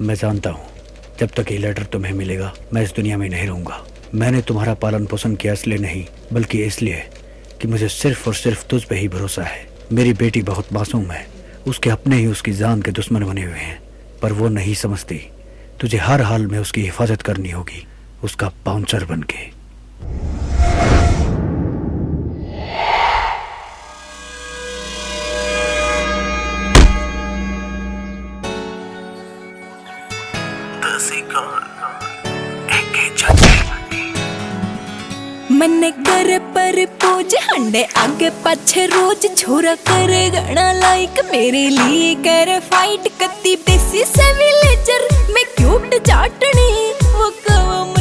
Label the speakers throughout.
Speaker 1: मैं जानता हूँ, जब तक ये लेटर तुम्हें मिलेगा, मैं इस दुनिया में नहीं रहूँगा। मैंने तुम्हारा पालन पोषण किया इसलिए नहीं, बल्कि इसलिए कि मुझे सिर्फ़ और सिर्फ़ तुझ पे ही भरोसा है। मेरी बेटी बहुत मासूम है, उसके अपने ही उसकी जान के दुश्मन बने हुए हैं, पर वो नहीं समझती। तुझे हर हाल में उसकी हिफाजत करनी होगी, उसका पाउंसर बन के
Speaker 2: ਅਸੀਂ ਕੌਣ ਕਰ ਪਰ ਪੂਜ ਹੰਡੇ ਅੱਗੇ ਪਾਛੇ ਰੋਜ਼ ਛੋਰਾ ਕਰੇ ਗਣਾ ਲਾਈਕ ਮੇਰੇ ਲਈ ਕਰ ਫਾਈਟ ਕੱਤੀ ਦੇਸੀ ਸੈਵਿਲੇਜਰ ਮੈਂ ਕਿਊਟ ਚਾਟਣੀ ਉਹ ਕਵਮ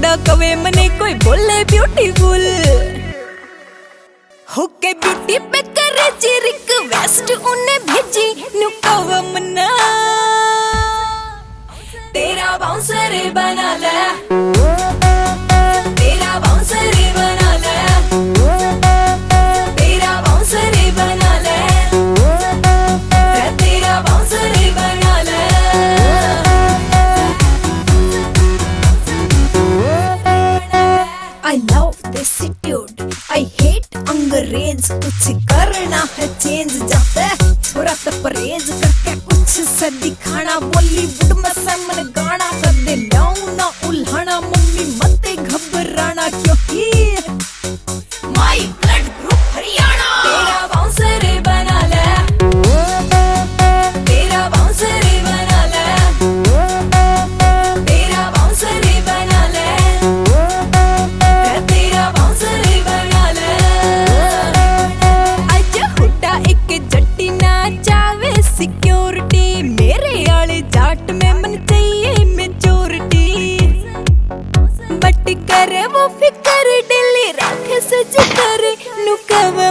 Speaker 2: કેવડા કવે મને કોઈ બોલે બ્યુટીફુલ હુકે બ્યુટી પે કરે જે રિક્વેસ્ટ ઉને ભેજી નું કવ મના તેરા બાઉન્સર બના લે I love this attitude. I अंग्रेज़ कुछ करना है चेंज जाते थोड़ा तो परहेज करके कुछ से दिखाना बॉलीवुड करे वो फिकर दिल्ली रखे सच करे नु कवर